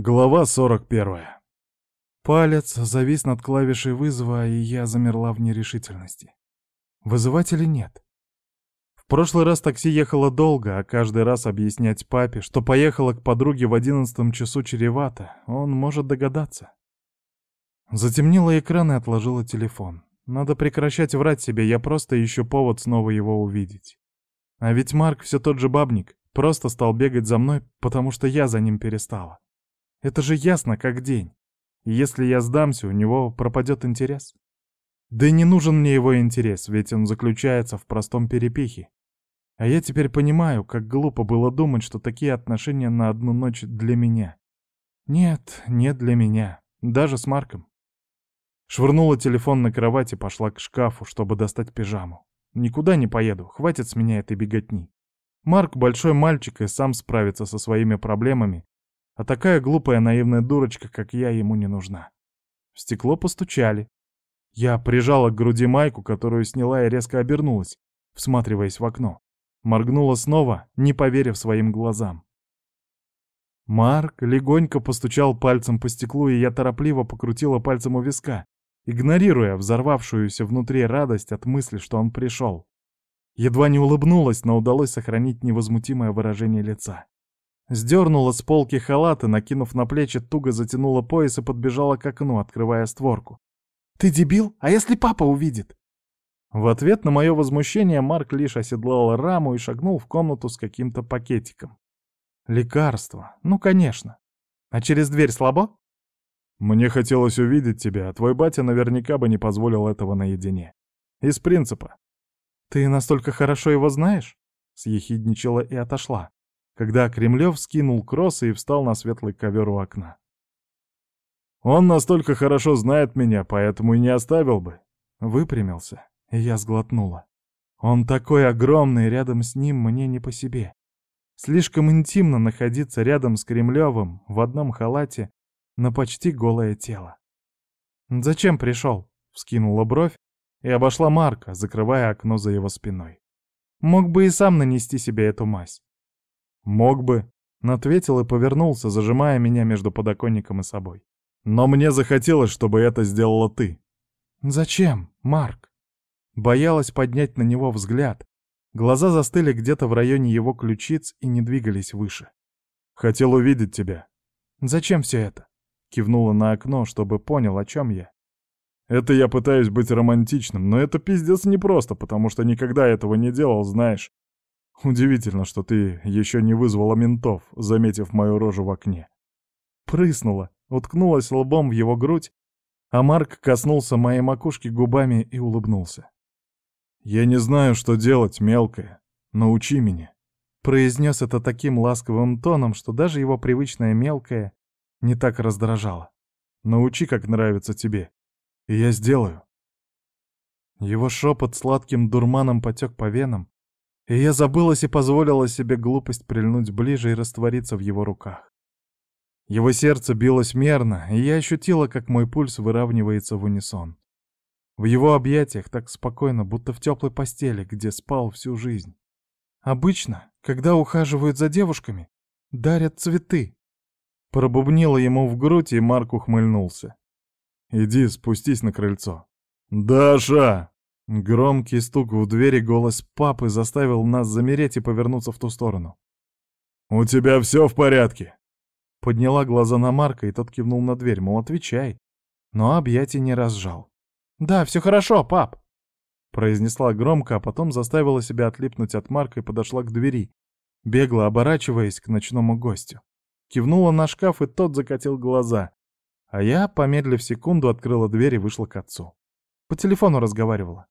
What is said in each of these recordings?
Глава 41. Палец завис над клавишей вызова, и я замерла в нерешительности. Вызывать или нет? В прошлый раз такси ехало долго, а каждый раз объяснять папе, что поехала к подруге в одиннадцатом часу чревато, он может догадаться. Затемнила экран и отложила телефон. Надо прекращать врать себе, я просто ищу повод снова его увидеть. А ведь Марк все тот же бабник, просто стал бегать за мной, потому что я за ним перестала. Это же ясно, как день. Если я сдамся, у него пропадет интерес. Да и не нужен мне его интерес, ведь он заключается в простом перепихе. А я теперь понимаю, как глупо было думать, что такие отношения на одну ночь для меня. Нет, не для меня. Даже с Марком. Швырнула телефон на кровать и пошла к шкафу, чтобы достать пижаму. Никуда не поеду, хватит с меня этой беготни. Марк большой мальчик и сам справится со своими проблемами, а такая глупая наивная дурочка, как я, ему не нужна. В стекло постучали. Я прижала к груди майку, которую сняла и резко обернулась, всматриваясь в окно. Моргнула снова, не поверив своим глазам. Марк легонько постучал пальцем по стеклу, и я торопливо покрутила пальцем у виска, игнорируя взорвавшуюся внутри радость от мысли, что он пришел. Едва не улыбнулась, но удалось сохранить невозмутимое выражение лица. Сдернула с полки халат и, накинув на плечи, туго затянула пояс и подбежала к окну, открывая створку. «Ты дебил? А если папа увидит?» В ответ на мое возмущение Марк лишь оседлал раму и шагнул в комнату с каким-то пакетиком. «Лекарство? Ну, конечно. А через дверь слабо?» «Мне хотелось увидеть тебя, а твой батя наверняка бы не позволил этого наедине. Из принципа». «Ты настолько хорошо его знаешь?» Съехидничала и отошла когда Кремлев скинул кроссы и встал на светлый ковер у окна. «Он настолько хорошо знает меня, поэтому и не оставил бы». Выпрямился, и я сглотнула. Он такой огромный, рядом с ним мне не по себе. Слишком интимно находиться рядом с Кремлевым в одном халате на почти голое тело. «Зачем пришел?» — вскинула бровь и обошла Марка, закрывая окно за его спиной. Мог бы и сам нанести себе эту мазь. «Мог бы», — ответил и повернулся, зажимая меня между подоконником и собой. «Но мне захотелось, чтобы это сделала ты». «Зачем, Марк?» Боялась поднять на него взгляд. Глаза застыли где-то в районе его ключиц и не двигались выше. «Хотел увидеть тебя». «Зачем все это?» Кивнула на окно, чтобы понял, о чем я. «Это я пытаюсь быть романтичным, но это пиздец непросто, потому что никогда этого не делал, знаешь. Удивительно, что ты еще не вызвала ментов, заметив мою рожу в окне. Прыснула, уткнулась лбом в его грудь, а Марк коснулся моей макушки губами и улыбнулся. «Я не знаю, что делать, мелкая. Научи меня». Произнес это таким ласковым тоном, что даже его привычное мелкое не так раздражало. «Научи, как нравится тебе. И я сделаю». Его шепот сладким дурманом потек по венам, и я забылась и позволила себе глупость прильнуть ближе и раствориться в его руках. Его сердце билось мерно, и я ощутила, как мой пульс выравнивается в унисон. В его объятиях так спокойно, будто в теплой постели, где спал всю жизнь. Обычно, когда ухаживают за девушками, дарят цветы. Пробубнила ему в грудь, и Марк ухмыльнулся. «Иди, спустись на крыльцо». «Даша!» Громкий стук в двери голос папы заставил нас замереть и повернуться в ту сторону. «У тебя все в порядке?» Подняла глаза на Марка, и тот кивнул на дверь, мол, отвечай. Но объятий не разжал. «Да, все хорошо, пап!» Произнесла громко, а потом заставила себя отлипнуть от Марка и подошла к двери, бегло оборачиваясь к ночному гостю. Кивнула на шкаф, и тот закатил глаза. А я, помедлив секунду, открыла дверь и вышла к отцу. По телефону разговаривала.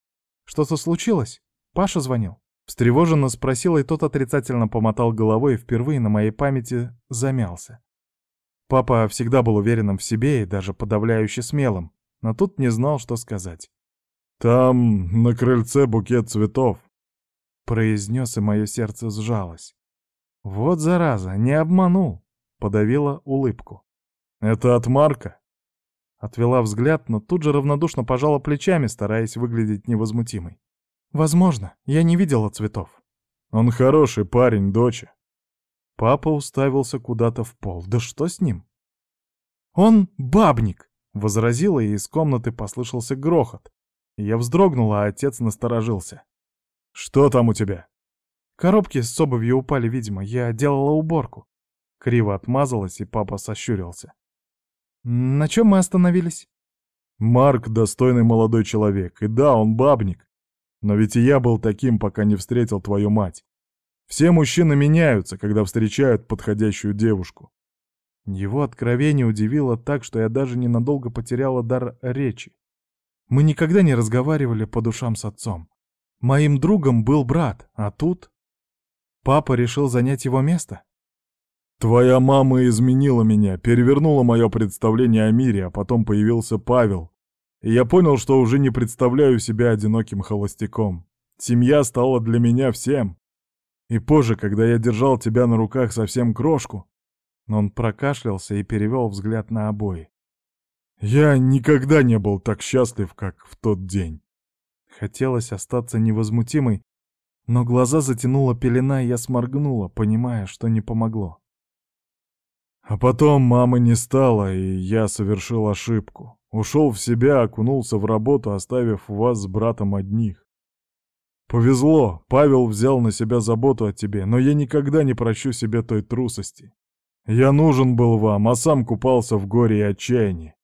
«Что-то случилось? Паша звонил?» Встревоженно спросила, и тот отрицательно помотал головой и впервые на моей памяти замялся. Папа всегда был уверенным в себе и даже подавляюще смелым, но тут не знал, что сказать. «Там на крыльце букет цветов», — произнес, и мое сердце сжалось. «Вот зараза, не обманул», — подавила улыбку. «Это от Марка?» Отвела взгляд, но тут же равнодушно пожала плечами, стараясь выглядеть невозмутимой. «Возможно, я не видела цветов». «Он хороший парень, доча». Папа уставился куда-то в пол. «Да что с ним?» «Он бабник!» — возразила, и из комнаты послышался грохот. Я вздрогнула, а отец насторожился. «Что там у тебя?» Коробки с обувью упали, видимо. Я делала уборку. Криво отмазалась, и папа сощурился. «На чем мы остановились?» «Марк — достойный молодой человек, и да, он бабник. Но ведь и я был таким, пока не встретил твою мать. Все мужчины меняются, когда встречают подходящую девушку». Его откровение удивило так, что я даже ненадолго потеряла дар речи. Мы никогда не разговаривали по душам с отцом. Моим другом был брат, а тут... Папа решил занять его место? Твоя мама изменила меня, перевернула мое представление о мире, а потом появился Павел. И я понял, что уже не представляю себя одиноким холостяком. Семья стала для меня всем. И позже, когда я держал тебя на руках совсем крошку, он прокашлялся и перевел взгляд на обои. Я никогда не был так счастлив, как в тот день. Хотелось остаться невозмутимой, но глаза затянула пелена, и я сморгнула, понимая, что не помогло. А потом мамы не стало, и я совершил ошибку. Ушел в себя, окунулся в работу, оставив вас с братом одних. Повезло, Павел взял на себя заботу о тебе, но я никогда не прощу себе той трусости. Я нужен был вам, а сам купался в горе и отчаянии.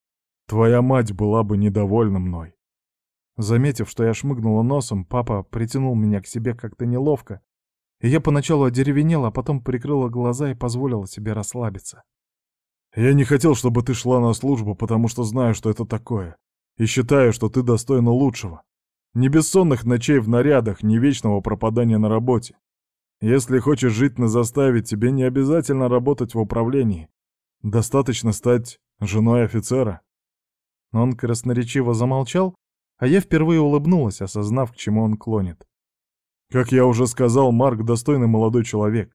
Твоя мать была бы недовольна мной. Заметив, что я шмыгнула носом, папа притянул меня к себе как-то неловко, и я поначалу одеревенела, а потом прикрыла глаза и позволила себе расслабиться. Я не хотел, чтобы ты шла на службу, потому что знаю, что это такое. И считаю, что ты достойна лучшего. Ни бессонных ночей в нарядах, ни вечного пропадания на работе. Если хочешь жить на заставе, тебе не обязательно работать в управлении. Достаточно стать женой офицера. Он красноречиво замолчал, а я впервые улыбнулась, осознав, к чему он клонит. Как я уже сказал, Марк достойный молодой человек.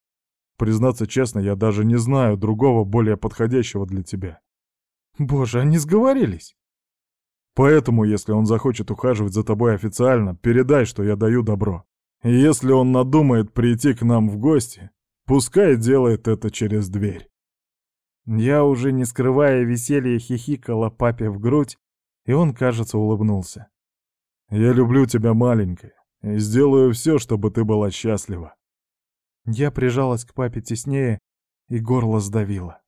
Признаться честно, я даже не знаю другого, более подходящего для тебя. Боже, они сговорились. Поэтому, если он захочет ухаживать за тобой официально, передай, что я даю добро. Если он надумает прийти к нам в гости, пускай делает это через дверь. Я уже не скрывая веселья хихикала папе в грудь, и он, кажется, улыбнулся. «Я люблю тебя, маленькая, и сделаю все, чтобы ты была счастлива. Я прижалась к папе теснее, и горло сдавило.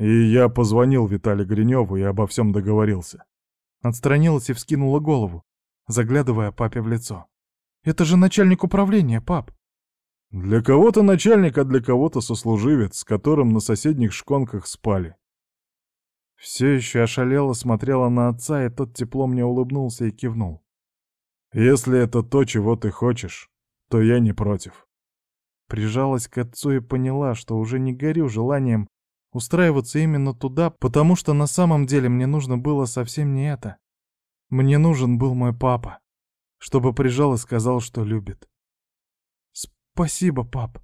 И я позвонил Виталию Гриневу и обо всем договорился. Отстранилась и вскинула голову, заглядывая папе в лицо. «Это же начальник управления, пап!» «Для кого-то начальник, а для кого-то сослуживец, с которым на соседних шконках спали». Все еще ошалело смотрела на отца, и тот тепло мне улыбнулся и кивнул. «Если это то, чего ты хочешь, то я не против». Прижалась к отцу и поняла, что уже не горю желанием устраиваться именно туда, потому что на самом деле мне нужно было совсем не это. Мне нужен был мой папа, чтобы прижал и сказал, что любит. «Спасибо, пап».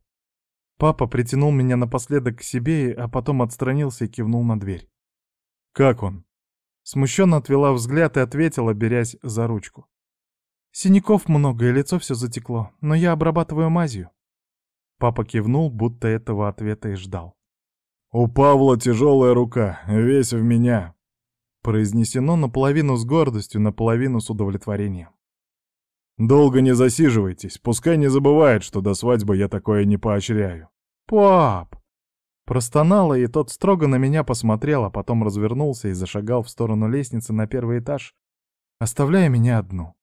Папа притянул меня напоследок к себе, а потом отстранился и кивнул на дверь. «Как он?» Смущенно отвела взгляд и ответила, берясь за ручку. «Синяков много, и лицо все затекло, но я обрабатываю мазью». Папа кивнул, будто этого ответа и ждал. «У Павла тяжелая рука, весь в меня», — произнесено наполовину с гордостью, наполовину с удовлетворением. «Долго не засиживайтесь, пускай не забывает, что до свадьбы я такое не поощряю». «Пап!» Простонала, и тот строго на меня посмотрел, а потом развернулся и зашагал в сторону лестницы на первый этаж, оставляя меня одну.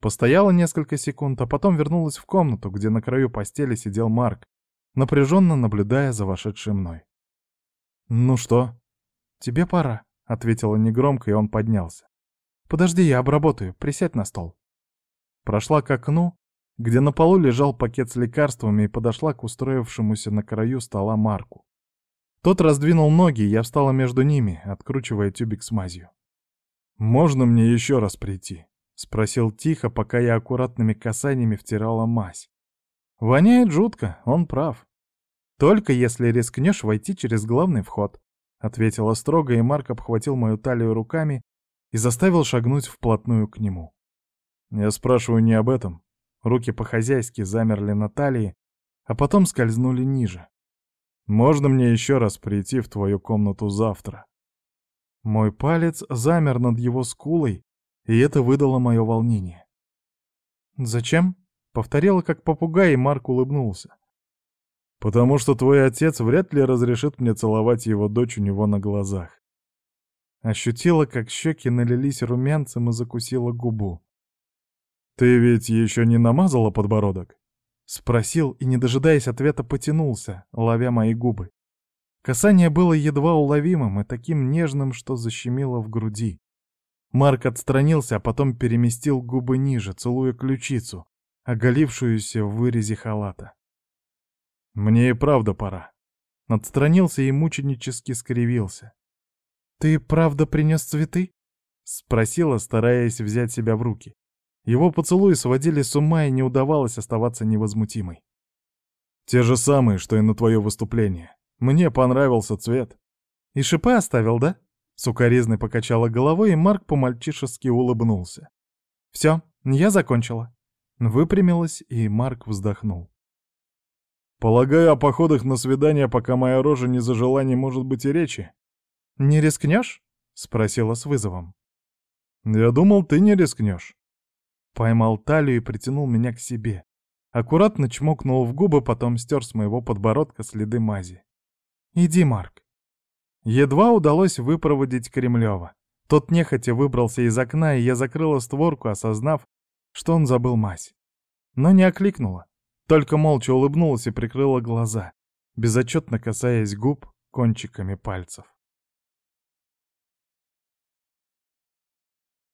Постояла несколько секунд, а потом вернулась в комнату, где на краю постели сидел Марк, напряженно наблюдая за вошедшей мной. «Ну что?» «Тебе пора», — ответила негромко, и он поднялся. «Подожди, я обработаю, присядь на стол». Прошла к окну, где на полу лежал пакет с лекарствами, и подошла к устроившемуся на краю стола Марку. Тот раздвинул ноги, и я встала между ними, откручивая тюбик с мазью. «Можно мне еще раз прийти?» — спросил тихо, пока я аккуратными касаниями втирала мазь. «Воняет жутко, он прав. Только если рискнешь войти через главный вход», — ответила строго, и Марк обхватил мою талию руками и заставил шагнуть вплотную к нему. «Я спрашиваю не об этом». Руки по-хозяйски замерли на талии, а потом скользнули ниже. «Можно мне еще раз прийти в твою комнату завтра?» Мой палец замер над его скулой, и это выдало мое волнение. «Зачем?» — повторила как попугай, и Марк улыбнулся. «Потому что твой отец вряд ли разрешит мне целовать его дочь у него на глазах». Ощутила, как щеки налились румянцем и закусила губу. «Ты ведь еще не намазала подбородок?» Спросил и, не дожидаясь ответа, потянулся, ловя мои губы. Касание было едва уловимым и таким нежным, что защемило в груди. Марк отстранился, а потом переместил губы ниже, целуя ключицу, оголившуюся в вырезе халата. «Мне и правда пора». Отстранился и мученически скривился. «Ты правда принес цветы?» — спросила, стараясь взять себя в руки. Его поцелуи сводили с ума, и не удавалось оставаться невозмутимой. «Те же самые, что и на твое выступление. Мне понравился цвет». «И шипы оставил, да?» Сукаризной покачала головой, и Марк по-мальчишески улыбнулся. «Все, я закончила». Выпрямилась, и Марк вздохнул. «Полагаю, о походах на свидание, пока моя рожа не зажила, не может быть и речи». «Не рискнешь?» — спросила с вызовом. «Я думал, ты не рискнешь». Поймал талию и притянул меня к себе. Аккуратно чмокнул в губы, потом стер с моего подбородка следы мази. «Иди, Марк». Едва удалось выпроводить Кремлева. Тот нехотя выбрался из окна, и я закрыла створку, осознав, что он забыл мазь. Но не окликнула, только молча улыбнулась и прикрыла глаза, безотчетно касаясь губ кончиками пальцев.